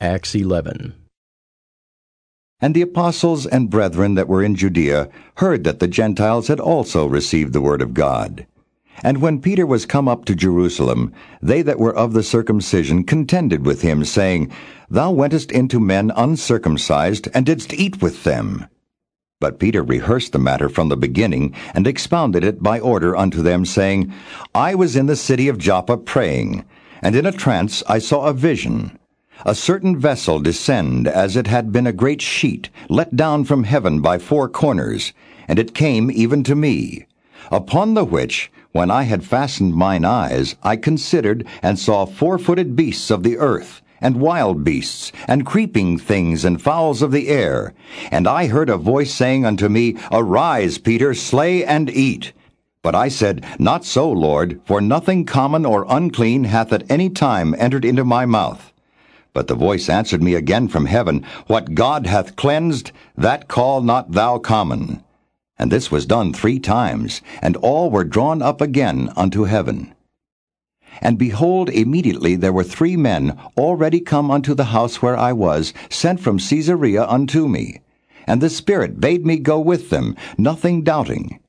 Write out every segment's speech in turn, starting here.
Acts 11. And the apostles and brethren that were in Judea heard that the Gentiles had also received the word of God. And when Peter was come up to Jerusalem, they that were of the circumcision contended with him, saying, Thou wentest into men uncircumcised, and didst eat with them. But Peter rehearsed the matter from the beginning, and expounded it by order unto them, saying, I was in the city of Joppa praying, and in a trance I saw a vision a certain vessel descend as it had been a great sheet, let down from heaven by four corners, and it came even to me. Upon the which, when I had fastened mine eyes, I considered, and saw four-footed beasts of the earth, and wild beasts, and creeping things, and fowls of the air. And I heard a voice saying unto me, Arise, Peter, slay and eat. But I said, Not so, Lord, for nothing common or unclean hath at any time entered into my mouth. But the voice answered me again from heaven, What God hath cleansed, that call not thou common. And this was done three times, and all were drawn up again unto heaven. And behold, immediately there were three men already come unto the house where I was, sent from Caesarea unto me. And the Spirit bade me go with them, nothing doubting.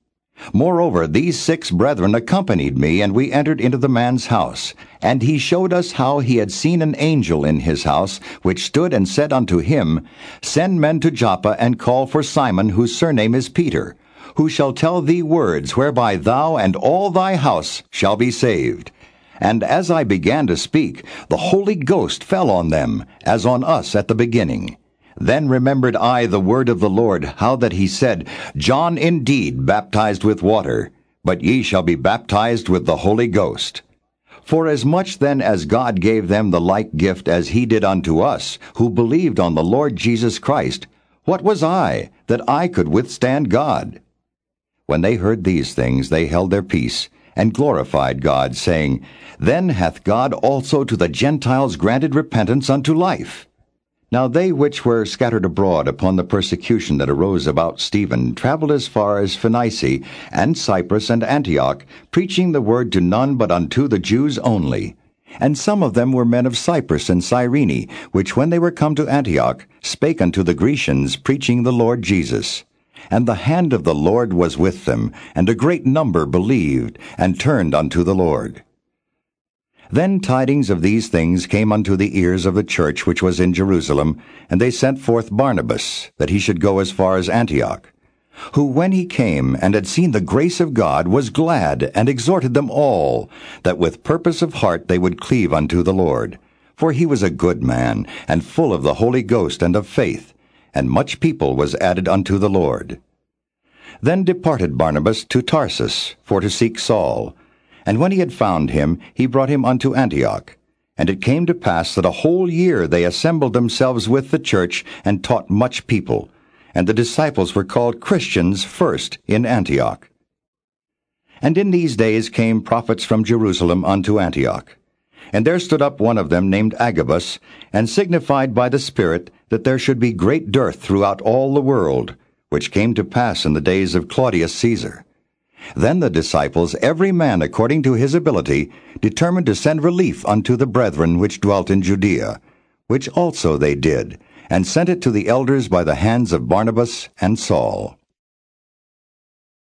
Moreover, these six brethren accompanied me, and we entered into the man's house. And he showed us how he had seen an angel in his house, which stood and said unto him, Send men to Joppa, and call for Simon, whose surname is Peter, who shall tell thee words whereby thou and all thy house shall be saved. And as I began to speak, the Holy Ghost fell on them, as on us at the beginning. Then remembered I the word of the Lord, how that he said, John indeed baptized with water, but ye shall be baptized with the Holy Ghost. For as much then as God gave them the like gift as he did unto us, who believed on the Lord Jesus Christ, what was I, that I could withstand God? When they heard these things, they held their peace, and glorified God, saying, Then hath God also to the Gentiles granted repentance unto life. Now they which were scattered abroad upon the persecution that arose about Stephen travelled as far as Phoenice, and Cyprus, and Antioch, preaching the word to none but unto the Jews only. And some of them were men of Cyprus and Cyrene, which when they were come to Antioch, spake unto the Grecians, preaching the Lord Jesus. And the hand of the Lord was with them, and a great number believed, and turned unto the Lord. Then tidings of these things came unto the ears of the church which was in Jerusalem, and they sent forth Barnabas, that he should go as far as Antioch. Who, when he came and had seen the grace of God, was glad, and exhorted them all, that with purpose of heart they would cleave unto the Lord. For he was a good man, and full of the Holy Ghost and of faith, and much people was added unto the Lord. Then departed Barnabas to Tarsus, for to seek Saul. And when he had found him, he brought him unto Antioch. And it came to pass that a whole year they assembled themselves with the church, and taught much people. And the disciples were called Christians first in Antioch. And in these days came prophets from Jerusalem unto Antioch. And there stood up one of them named Agabus, and signified by the Spirit that there should be great dearth throughout all the world, which came to pass in the days of Claudius Caesar. Then the disciples, every man according to his ability, determined to send relief unto the brethren which dwelt in Judea, which also they did, and sent it to the elders by the hands of Barnabas and Saul.